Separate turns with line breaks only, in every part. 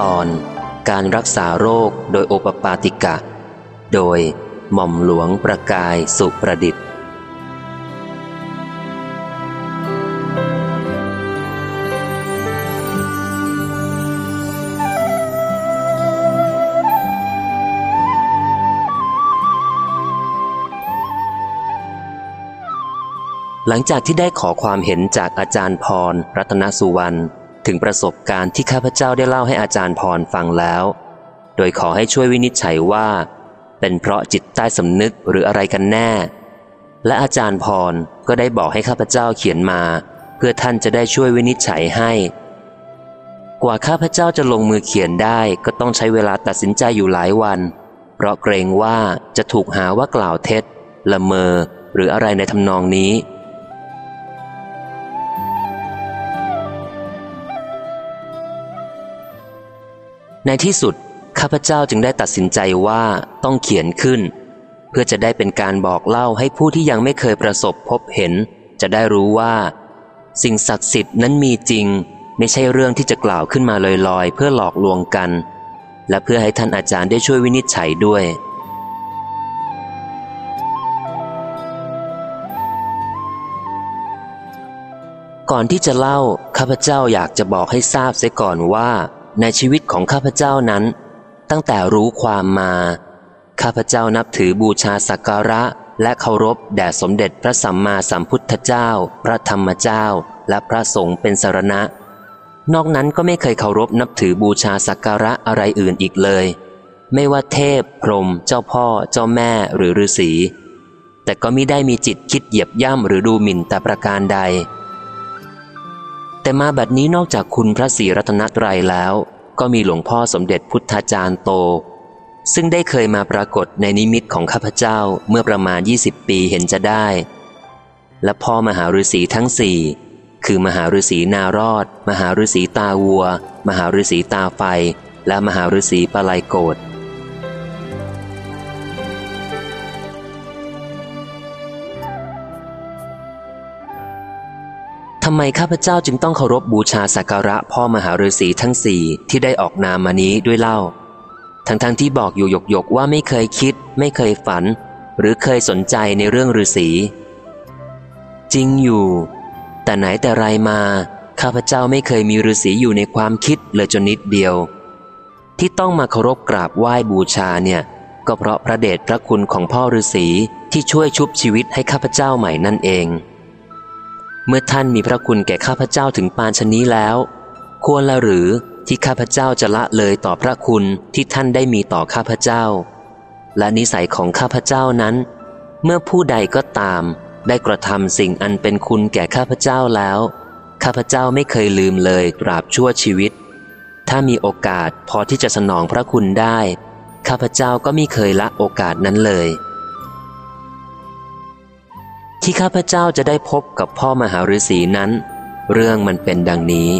ตอน การรักษาโรคโดยโอปปาติกะ โดยหม่อมหลวงประกายสุประดิษฐ์หลังจากที่ได้ขอความเห็นจากอาจารย์พร รัตนสุวรรณ ถึงประสบการณ์ที่ข้าพเจ้าได้เล่าให้อาจารย์พรฟังแล้ว โดยขอให้ช่วยวินิจฉัยว่า เป็นเพราะจิตใต้สำนึกหรืออะไรกันแน่ และอาจารย์พรก็ได้บอกให้ข้าพเจ้าเขียนมา เพื่อท่านจะได้ช่วยวินิจฉัยให้ กว่าข้าพเจ้าจะลงมือเขียนได้ก็ต้องใช้เวลาตัดสินใจอยู่หลายวัน เพราะเกรงว่าจะถูกหาว่ากล่าวเท็จ ละเมอ หรืออะไรในทำนองนี้ ในที่สุด ข้าพเจ้าจึงได้ตัดสินใจว่าต้องเขียนขึ้น เพื่อจะได้เป็นการบอกเล่าให้ผู้ที่ยังไม่เคยประสบพบเห็น จะได้รู้ว่า สิ่งศักดิ์สิทธิ์นั้นมีจริง ไม่ใช่เรื่องที่จะกล่าวขึ้นมาลอยๆ เพื่อหลอกลวงกัน และเพื่อให้ท่านอาจารย์ได้ช่วยวินิจฉัยด้วยก่อนที่จะเล่าข้าพเจ้าอยากจะบอกให้ทราบเสียก่อนว่า ในชีวิตของข้าพเจ้านั้น ตั้งแต่รู้ความมา ข้าพเจ้านับถือบูชาสักการะและเคารพแด่สมเด็จพระสัมมาสัมพุทธเจ้า พระธรรมเจ้า และพระสงฆ์เป็นสารณะ นอกนั้นก็ไม่เคยเคารพนับถือบูชาสักการะอะไรอื่นอีกเลย ไม่ว่าเทพ พรหมเจ้าพ่อ เจ้าแม่หรือฤาษีแต่ก็มิได้มีจิตคิดเหยียบย่ำหรือดูหมิ่นแต่ประการใด แต่มาบัดนี้นอกจากคุณพระศรีรัตนตรัยแล้ว ก็มีหลวงพ่อสมเด็จพุทธาจารย์โต ซึ่งได้เคยมาปรากฏในนิมิตของข้าพเจ้าเมื่อประมาณ 20 ปีเห็นจะได้ และพ่อมหาฤาษีทั้งสี่คือมหาฤาษีนารอด มหาฤาษีตาวัว มหาฤาษีตาไฟ และมหาฤาษีปลายโกดทำไมข้าพเจ้าจึงต้องเคารพบบูชาสักการะพ่อมหาฤาษีทั้งสี่ที่ได้ออกนามมานี้ด้วยเล่า ทั้งๆทที่บอกอยู่หยกๆว่าไม่เคยคิด ไม่เคยฝัน หรือเคยสนใจในเรื่องฤาษีจริงอยู่ แต่ไหนแต่ไรมา ข้าพเจ้าไม่เคยมีฤาษีอยู่ในความคิดเลยจนนิดเดียว ที่ต้องมาเคารพกราบไหว้บูชาเนี่ย ก็เพราะพระเดชพระคุณของพ่อฤาษีที่ช่วยชุบชีวิตให้ข้าพเจ้าใหม่นั่นเอง เมื่อท่านมีพระคุณแก่ข้าพเจ้าถึงปานชนี้แล้ว ควรละหรือที่ข้าพเจ้าจะละเลยต่อพระคุณที่ท่านได้มีต่อข้าพเจ้า และนิสัยของข้าพเจ้านั้น เมื่อผู้ใดก็ตาม ได้กระทำสิ่งอันเป็นคุณแก่ข้าพเจ้าแล้ว ข้าพเจ้าไม่เคยลืมเลยตราบชั่วชีวิต ถ้ามีโอกาสพอที่จะสนองพระคุณได้ ข้าพเจ้าก็ไม่เคยละโอกาสนั้นเลย ที่ข้าพเจ้าจะได้พบกับพ่อมหาฤาษีนั้น เรื่องมันเป็นดังนี้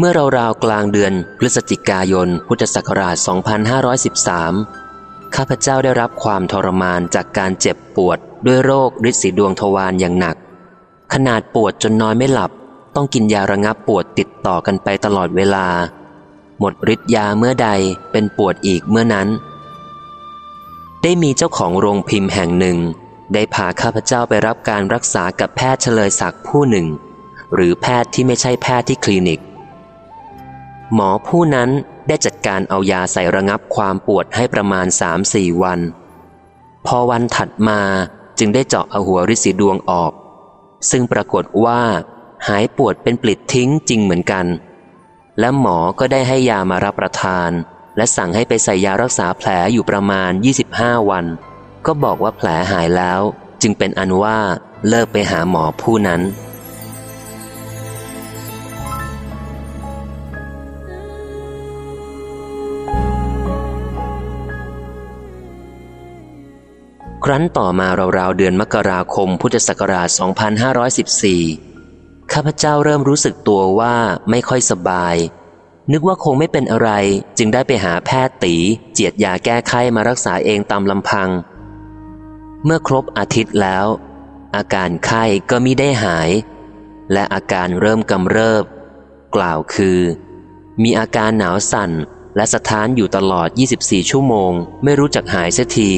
เมื่อราวๆกลางเดือนพฤศจิกายน พุทธศักราช 2513 ข้าพเจ้าได้รับความทรมานจากการเจ็บปวด ด้วยโรคฤทธิ์สีดวงทวารอย่างหนัก ขนาดปวดจนนอนไม่หลับ ต้องกินยาระงับปวดติดต่อกันไปตลอดเวลา หมดฤทธิ์ยาเมื่อใดเป็นปวดอีกเมื่อนั้น ได้มีเจ้าของโรงพิมพ์แห่งหนึ่ง ได้พาข้าพเจ้าไปรับการรักษากับแพทย์เฉลยศักดิ์ผู้หนึ่ง หรือแพทย์ที่ไม่ใช่แพทย์ที่คลินิก หมอผู้นั้นได้จัดการเอายาใส่ระงับความปวดให้ประมาณสามสี่วัน พอวันถัดมา จึงได้เจาะเอาหัวริสีดวงออก ซึ่งปรากฏว่าหายปวดเป็นปลิดทิ้งจริงเหมือนกัน และหมอก็ได้ให้ยามารับประทาน และสั่งให้ไปใส่ยารักษาแผลอยู่ประมาณ 25 วัน ก็บอกว่าแผลหายแล้ว จึงเป็นอันว่าเลิกไปหาหมอผู้นั้น ครั้นต่อมาราวๆเดือนมกราคมพุทธศักราช 2514 ข้าพเจ้าเริ่มรู้สึกตัวว่าไม่ค่อยสบาย นึกว่าคงไม่เป็นอะไรจึงได้ไปหาแพทย์ตีเจียดยาแก้ไขมารักษาเองตามลำพัง เมื่อครบอาทิตย์แล้ว อาการไข้ก็มิได้หาย และอาการเริ่มกำเริบ กล่าวคือ มีอาการหนาวสั่นและสะท้านอยู่ตลอด 24 ชั่วโมง ไม่รู้จักหายเสียที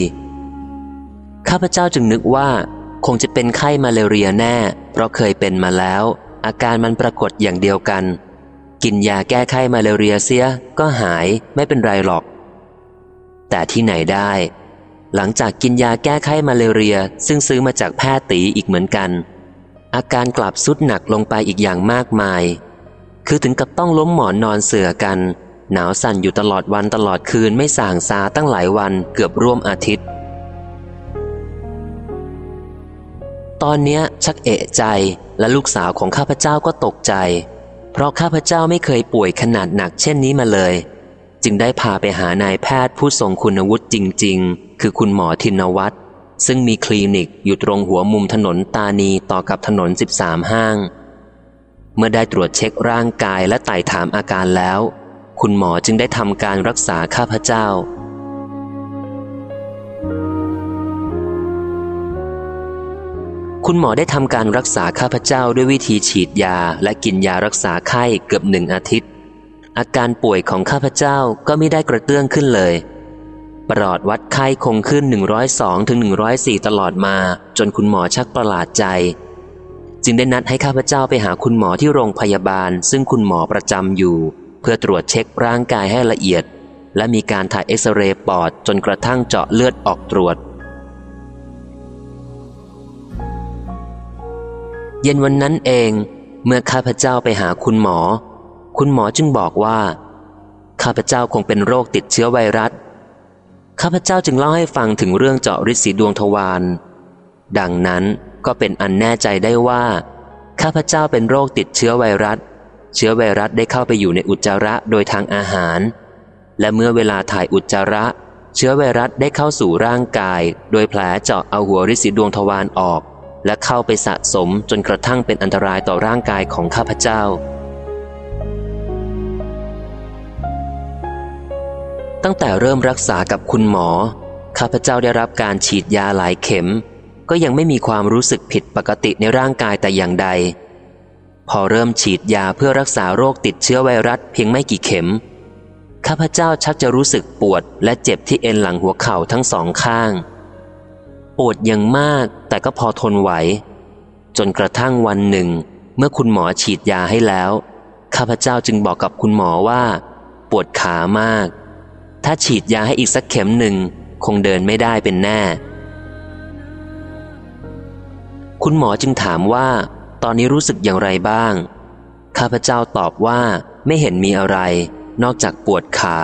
ข้าพเจ้าจึงนึกว่า คงจะเป็นไข้มาเลเรียแน่ เพราะเคยเป็นมาแล้ว อาการมันปรากฏอย่างเดียวกัน กินยาแก้ไข้มาเลเรียเสียก็หายไม่เป็นไรหรอก แต่ที่ไหนได้ หลังจากกินยาแก้ไข้มาเลเรีย ซึ่งซื้อมาจากแพทย์ตีอีกเหมือนกัน อาการกลับสุดหนักลงไปอีกอย่างมากมาย คือถึงกับต้องล้มหมอนนอนเสือกัน หนาวสั่นอยู่ตลอดวันตลอดคืนไม่ส่างซาตั้งหลายวันเกือบร่วมอาทิตย์ ตอนเนี้ยชักเอะใจและลูกสาวของข้าพเจ้าก็ตกใจ เพราะข้าพเจ้าไม่เคยป่วยขนาดหนักเช่นนี้มาเลย จึงได้พาไปหานายแพทย์ผู้ทรงคุณวุฒิจริง ๆ คือคุณหมอทินวัตรซึ่งมีคลินิกอยู่ตรงหัวมุมถนนตานีต่อกับถนน 13 ห้าง เมื่อได้ตรวจเช็คร่างกายและไต่ถามอาการแล้ว คุณหมอจึงได้ทำการรักษาข้าพเจ้า คุณหมอได้ทำการรักษาข้าพเจ้าด้วยวิธีฉีดยาและกินยารักษาไข้เกือบหนึ่งอาทิตย์ อาการป่วยของข้าพเจ้าก็ไม่ได้กระเตื้องขึ้นเลย ปลอดวัดไข้คงขึ้น 102ถึง104 ตลอดมา จนคุณหมอชักประหลาดใจ จึงได้นัดให้ข้าพเจ้าไปหาคุณหมอที่โรงพยาบาล ซึ่งคุณหมอประจำอยู่ เพื่อตรวจเช็คร่างกายให้ละเอียด และมีการถ่ายเอ็กซเรย์ปอดจนกระทั่งเจาะเลือดออกตรวจ เย็นวันนั้นเองเมื่อข้าพเจ้าไปหาคุณหมอ คุณหมอจึงบอกว่า ข้าพเจ้าคงเป็นโรคติดเชื้อไวรัส ข้าพเจ้าจึงเล่าให้ฟังถึงเรื่องเจาะฤทธิ์สีดวงทวาร ดังนั้นก็เป็นอันแน่ใจได้ว่า ข้าพเจ้าเป็นโรคติดเชื้อไวรัส เชื้อไวรัสได้เข้าไปอยู่ในอุจจาระโดยทางอาหาร และเมื่อเวลาถ่ายอุจจาระ เชื้อไวรัสได้เข้าสู่ร่างกาย โดยแผลเจาะเอาหัวริสีดวงทวารออก และเข้าไปสะสมจนกระทั่งเป็นอันตรายต่อร่างกายของข้าพเจ้า ตั้งแต่เริ่มรักษากับคุณหมอ ข้าพเจ้าได้รับการฉีดยาหลายเข็ม ก็ยังไม่มีความรู้สึกผิดปกติในร่างกายแต่อย่างใด พอเริ่มฉีดยาเพื่อรักษาโรคติดเชื้อไวรัสเพียงไม่กี่เข็ม ข้าพเจ้าชักจะรู้สึกปวดและเจ็บที่เอ็นหลังหัวเข่าทั้งสองข้าง ปวดอย่างมาก แต่ก็พอทนไหว จนกระทั่งวันหนึ่ง เมื่อคุณหมอฉีดยาให้แล้ว ข้าพเจ้าจึงบอกกับคุณหมอว่า ปวดขามาก ถ้าฉีดยาให้อีกสักเข็มหนึ่ง คงเดินไม่ได้เป็นแน่ คุณหมอจึงถามว่า ตอนนี้รู้สึกอย่างไรบ้าง ข้าพเจ้าตอบว่าไม่เห็นมีอะไร นอกจากปวดขา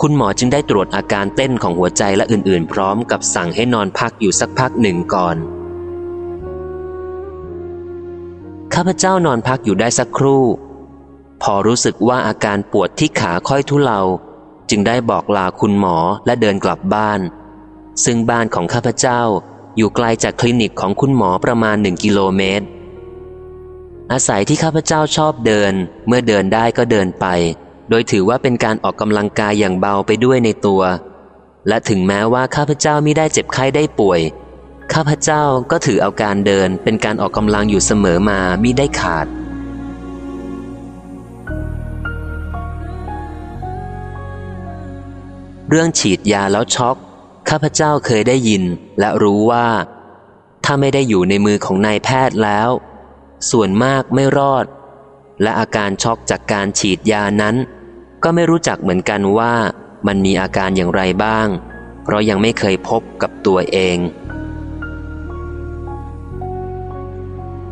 คุณหมอจึงได้ตรวจอาการเต้นของหัวใจและอื่นๆ พร้อมกับสั่งให้นอนพักอยู่สักพักหนึ่งก่อน ข้าพเจ้านอนพักอยู่ได้สักครู่ พอรู้สึกว่าอาการปวดที่ขาค่อยทุเลา จึงได้บอกลาคุณหมอและเดินกลับบ้าน ซึ่งบ้านของข้าพเจ้าอยู่ไกลจากคลินิกของคุณหมอประมาณหนึ่งกิโลเมตร อาศัยที่ข้าพเจ้าชอบเดิน เมื่อเดินได้ก็เดินไป โดยถือว่าเป็นการออกกำลังกายอย่างเบาไปด้วยในตัว และถึงแม้ว่าข้าพเจ้าม่ได้เจ็บไข้ได้ป่วย ข้าพเจ้าก็ถือเอาการเดินเป็นการออกกำลังอยู่เสมอมามิได้ขาด เรื่องฉีดยาแล้วช็อก ข้าพเจ้าเคยได้ยินและรู้ว่า ถ้าไม่ได้อยู่ในมือของนายแพทย์แล้ว ส่วนมากไม่รอดและอาการช็อกจากการฉีดยานั้น ก็ไม่รู้จักเหมือนกันว่ามันมีอาการอย่างไรบ้าง เพราะยังไม่เคยพบกับตัวเอง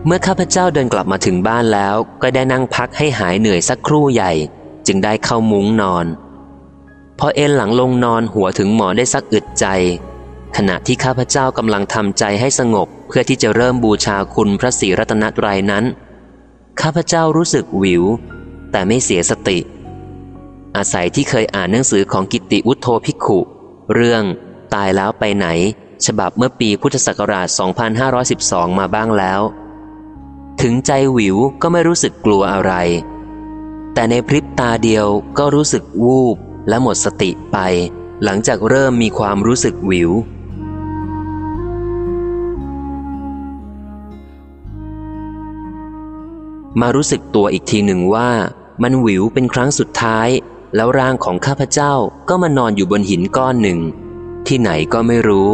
เมื่อข้าพเจ้าเดินกลับมาถึงบ้านแล้ว ก็ได้นั่งพักให้หายเหนื่อยสักครู่ใหญ่ จึงได้เข้ามุ้งนอน พอเอนหลังลงนอนหัวถึงหมอได้สักอึดใจ ขณะที่ข้าพเจ้ากำลังทำใจให้สงบ เพื่อที่จะเริ่มบูชาคุณพระศรีรัตนตรัยนั้น ข้าพเจ้ารู้สึกวิว แต่ไม่เสียสติ อาศัยที่เคยอ่านหนังสือของกิติวุฒโธภิกขุ เรื่องตายแล้วไปไหน ฉบับเมื่อปีพุทธศักราช 2512 มาบ้างแล้ว ถึงใจวิวก็ไม่รู้สึกกลัวอะไร แต่ในพริบตาเดียวก็รู้สึกวูบและหมดสติไป หลังจากเริ่มมีความรู้สึกวิวมารู้สึกตัวอีกทีหนึ่งว่ามันวิวเป็นครั้งสุดท้าย แล้วร่างของข้าพเจ้าก็มานอนอยู่บนหินก้อนหนึ่ง ที่ไหนก็ไม่รู้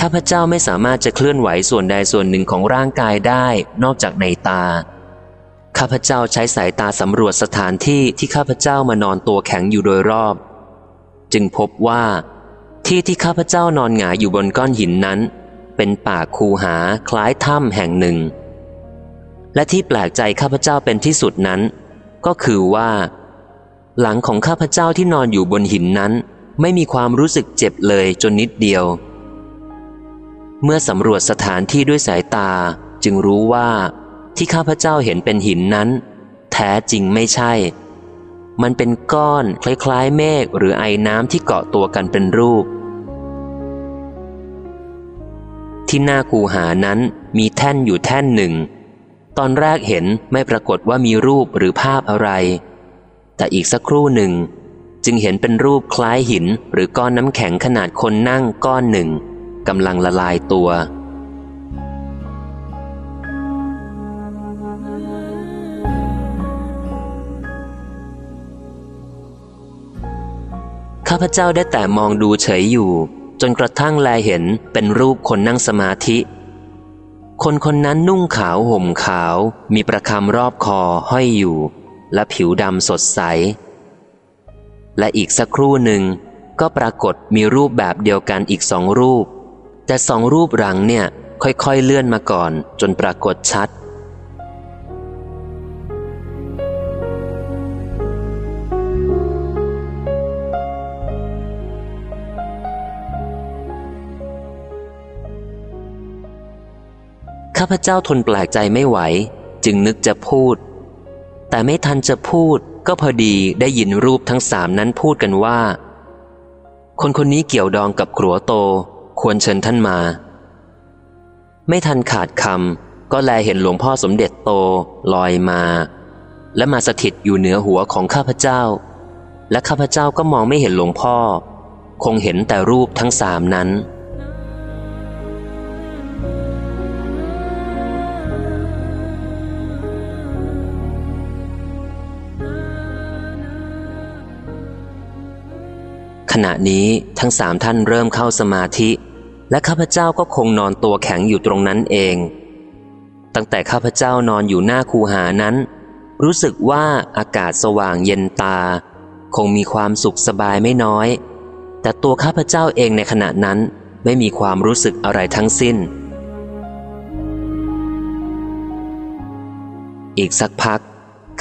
ข้าพเจ้าไม่สามารถจะเคลื่อนไหวส่วนใดส่วนหนึ่งของร่างกายได้นอกจากในตา ข้าพเจ้าใช้สายตาสำรวจสถานที่ที่ข้าพเจ้ามานอนตัวแข็งอยู่โดยรอบ จึงพบว่า ที่ที่ข้าพเจ้านอนหงายอยู่บนก้อนหินนั้น เป็นป่าคูหาคล้ายถ้ำแห่งหนึ่ง และที่แปลกใจข้าพเจ้าเป็นที่สุดนั้น ก็คือว่า หลังของข้าพเจ้าที่นอนอยู่บนหินนั้น ไม่มีความรู้สึกเจ็บเลยจนนิดเดียว เมื่อสำรวจสถานที่ด้วยสายตาจึงรู้ว่าที่ข้าพเจ้าเห็นเป็นหินนั้น แท้จริงไม่ใช่ มันเป็นก้อนคล้ายๆ เมฆหรือไอน้ำที่เกาะตัวกันเป็นรูป ที่หน้าคูหานั้นมีแท่นอยู่แท่นหนึ่ง ตอนแรกเห็นไม่ปรากฏว่ามีรูปหรือภาพอะไร แต่อีกสักครู่หนึ่ง จึงเห็นเป็นรูปคล้ายหินหรือก้อนน้ำแข็งขนาดคนนั่งก้อนหนึ่งกำลังละลายตัว ข้าพเจ้าได้แต่มองดูเฉยอยู่ จนกระทั่งแลเห็นเป็นรูปคนนั่งสมาธิ คนคนนั้นนุ่งขาวห่มขาว มีประคำรอบคอห้อยอยู่ และผิวดำสดใส และอีกสักครู่หนึ่ง ก็ปรากฏมีรูปแบบเดียวกันอีกสองรูป แต่สองรูปหลังเนี่ยค่อยๆเลื่อนมาก่อนจนปรากฏชัด พเจ้าทนแปลกใจไม่ไหว จึงนึกจะพูด แต่ไม่ทันจะพูดก็พอดีได้ยินรูปทั้งสามนั้นพูดกันว่า คนคนนี้เกี่ยวดองกับครัวโต ควรเชิญท่านมา ไม่ทันขาดคำก็แลเห็นหลวงพ่อสมเด็จโตลอยมา และมาสถิตอยู่เหนือหัวของข้าพเจ้า และข้าพเจ้าก็มองไม่เห็นหลวงพ่อ คงเห็นแต่รูปทั้งสามนั้น ขณะนี้ทั้งสามท่านเริ่มเข้าสมาธิ และข้าพเจ้าก็คงนอนตัวแข็งอยู่ตรงนั้นเอง ตั้งแต่ข้าพเจ้านอนอยู่หน้าคูหานั้น รู้สึกว่าอากาศสว่างเย็นตา คงมีความสุขสบายไม่น้อย แต่ตัวข้าพเจ้าเองในขณะนั้นไม่มีความรู้สึกอะไรทั้งสิ้น อีกสักพัก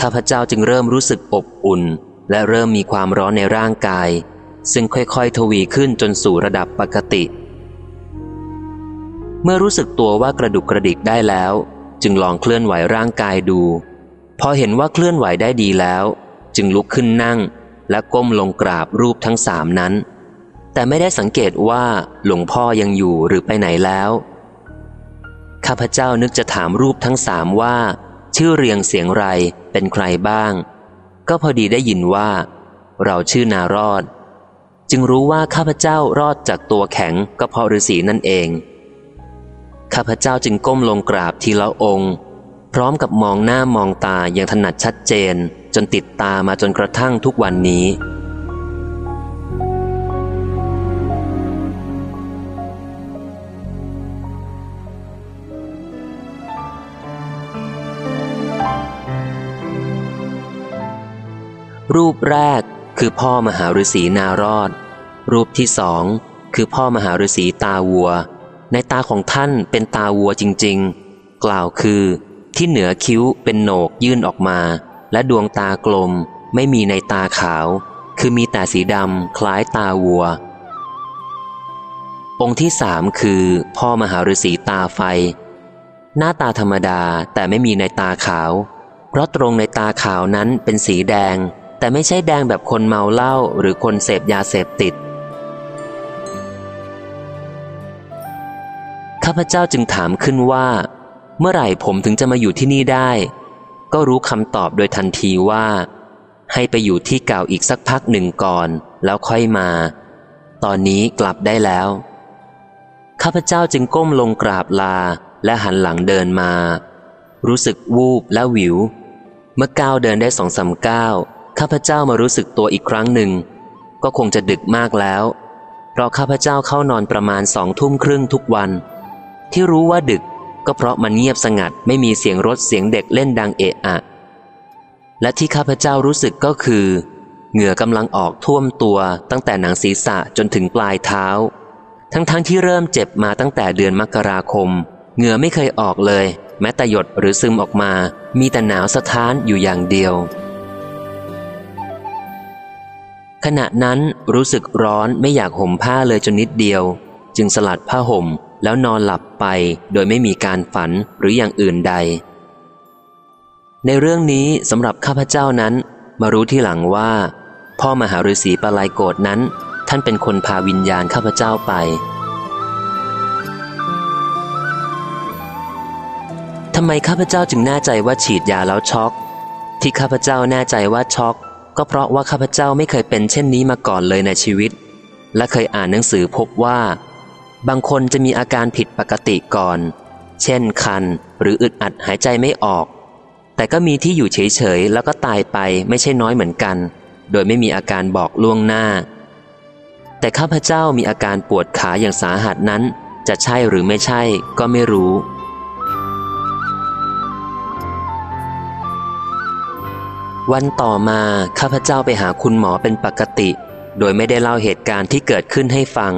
ข้าพเจ้าจึงเริ่มรู้สึกอบอุ่น และเริ่มมีความร้อนในร่างกาย ซึ่งค่อยๆ ทวีขึ้นจนสู่ระดับปกติ เมื่อรู้สึกตัวว่ากระดุกกระดิกได้แล้ว จึงลองเคลื่อนไหวร่างกายดู พอเห็นว่าเคลื่อนไหวได้ดีแล้ว จึงลุกขึ้นนั่ง และก้มลงกราบรูปทั้งสามนั้น แต่ไม่ได้สังเกตว่าหลวงพ่อยังอยู่หรือไปไหนแล้ว ข้าพเจ้านึกจะถามรูปทั้งสามว่า ชื่อเรียงเสียงไรเป็นใครบ้าง ก็พอดีได้ยินว่า เราชื่อนารอด จึงรู้ว่าข้าพเจ้ารอดจากตัวแข็งก็เพราะฤาษีนั่นเอง ข้าพเจ้าจึงก้มลงกราบทีละองค์ พร้อมกับมองหน้ามองตาอย่างถนัดชัดเจน จนติดตามาจนกระทั่งทุกวันนี้รูปแรกคือพ่อมหาฤาษีนารอด รูปที่สองคือพ่อมหาฤาษีตาวัว ในตาของท่านเป็นตาวัวจริง ๆ กล่าวคือ ที่เหนือคิ้วเป็นโหนกยื่นออกมา และดวงตากลมไม่มีในตาขาว คือมีแต่สีดำคล้ายตาวัว องค์ที่สามคือ พ่อมหาฤาษีตาไฟ หน้าตาธรรมดาแต่ไม่มีในตาขาว เพราะตรงในตาขาวนั้นเป็นสีแดง แต่ไม่ใช่แดงแบบคนเมาเหล้าหรือคนเสพยาเสพติด พเจ้าจึงถามขึ้นว่า เมื่อไหร่ผมถึงจะมาอยู่ที่นี่ได้ ก็รู้คำตอบโดยทันทีว่า ให้ไปอยู่ที่เก่าอีกสักพักหนึ่งก่อน แล้วค่อยมา ตอนนี้กลับได้แล้ว ข้าพเจ้าจึงก้มลงกราบลาและหันหลังเดินมา รู้สึกวูบและวิว เมื่อก้าวเดินได้สองสาก้าวข้าพเจ้ามารู้สึกตัวอีกครั้งหนึ่ง ก็คงจะดึกมากแล้วเพราะข้าพเจ้าเข้านอนประมาณสองทุ่มครึ่งทุกวัน ที่รู้ว่าดึก ก็เพราะมันเงียบสงัดไม่มีเสียงรถเสียงเด็กเล่นดังเอะอะ และที่ข้าพเจ้ารู้สึกก็คือ เหงื่อกำลังออกท่วมตัวตั้งแต่หนังศีรษะจนถึงปลายเท้า ทั้งๆทที่เริ่มเจ็บมาตั้งแต่เดือนมกราคม เหงื่อไม่เคยออกเลย แม้แต่หยดหรือซึมออกมา มีแต่หนาวสะท้านอยู่อย่างเดียวขณะนั้นรู้สึกร้อนไม่อยากห่มผ้าเลยจนนิดเดียว จึงสลัดผ้าห่ม แล้วนอนหลับไปโดยไม่มีการฝันหรืออย่างอื่นใด ในเรื่องนี้สำหรับข้าพเจ้านั้นมารู้ที่หลังว่า พ่อมหาฤาษีปลายโกดนั้น ท่านเป็นคนพาวิญญาณข้าพเจ้าไป ทำไมข้าพเจ้าจึงแน่ใจว่าฉีดยาแล้วช็อก ที่ข้าพเจ้าแน่ใจว่าช็อกก็เพราะว่าข้าพเจ้าไม่เคยเป็นเช่นนี้มาก่อนเลยในชีวิต และเคยอ่านหนังสือพบว่า บางคนจะมีอาการผิดปกติก่อน เช่นคันหรืออึดอัดหายใจไม่ออก แต่ก็มีที่อยู่เฉยๆ แล้วก็ตายไปไม่ใช่น้อยเหมือนกัน โดยไม่มีอาการบอกล่วงหน้า แต่ข้าพเจ้ามีอาการปวดขาอย่างสาหัสนั้น จะใช่หรือไม่ใช่ก็ไม่รู้วันต่อมาข้าพเจ้าไปหาคุณหมอเป็นปกติ โดยไม่ได้เล่าเหตุการณ์ที่เกิดขึ้นให้ฟัง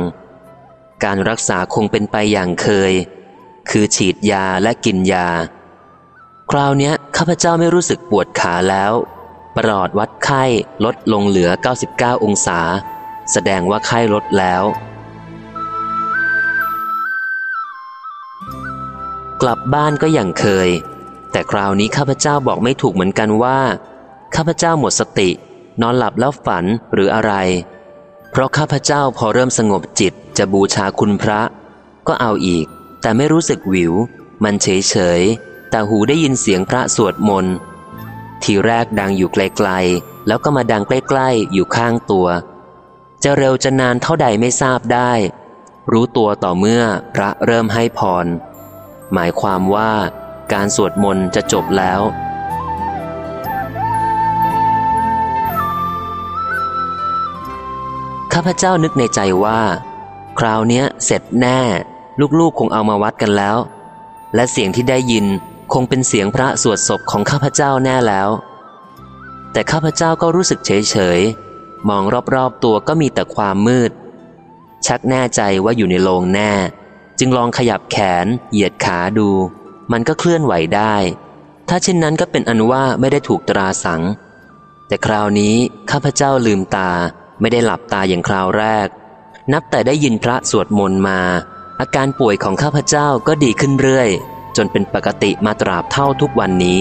การรักษาคงเป็นไปอย่างเคย คือฉีดยาและกินยา คราวนี้ข้าพเจ้าไม่รู้สึกปวดขาแล้ว ปลอดวัดไข้ลดลงเหลือ 99 องศา แสดงว่าไข้ลดแล้ว กลับบ้านก็อย่างเคย แต่คราวนี้ข้าพเจ้าบอกไม่ถูกเหมือนกันว่า ข้าพเจ้าหมดสติ นอนหลับแล้วฝันหรืออะไร เพราะข้าพเจ้าพอเริ่มสงบจิตจะบูชาคุณพระ ก็เอาอีก แต่ไม่รู้สึกวิว มันเฉยเฉยแต่หูได้ยินเสียงพระสวดมนต์ทีแรกดังอยู่ไกลๆ แล้วก็มาดังใกล้ๆ อยู่ข้างตัว จะเร็วจะนานเท่าใดไม่ทราบได้ รู้ตัวต่อเมื่อพระเริ่มให้พร หมายความว่าการสวดมนต์จะจบแล้ว พเจ้านึกในใจว่า คราวนี้เสร็จแน่ ลูกๆคงเอามาวัดกันแล้ว และเสียงที่ได้ยินคงเป็นเสียงพระสวดศพของข้าพเจ้าแน่แล้ว แต่ข้าพเจ้าก็รู้สึกเฉยๆมองรอบๆตัวก็มีแต่ความมืด ชักแน่ใจว่าอยู่ในโรงแน่ จึงลองขยับแขน เหยียดขาดู มันก็เคลื่อนไหวได้ ถ้าเช่นนั้นก็เป็นอนุว่าไม่ได้ถูกตราสัง แต่คราวนี้ข้าพเจ้าลืมตา ไม่ได้หลับตาอย่างคราวแรก นับแต่ได้ยินพระสวดมนต์มา อาการป่วยของข้าพเจ้าก็ดีขึ้นเรื่อย จนเป็นปกติมาตราบเท่าทุกวันนี้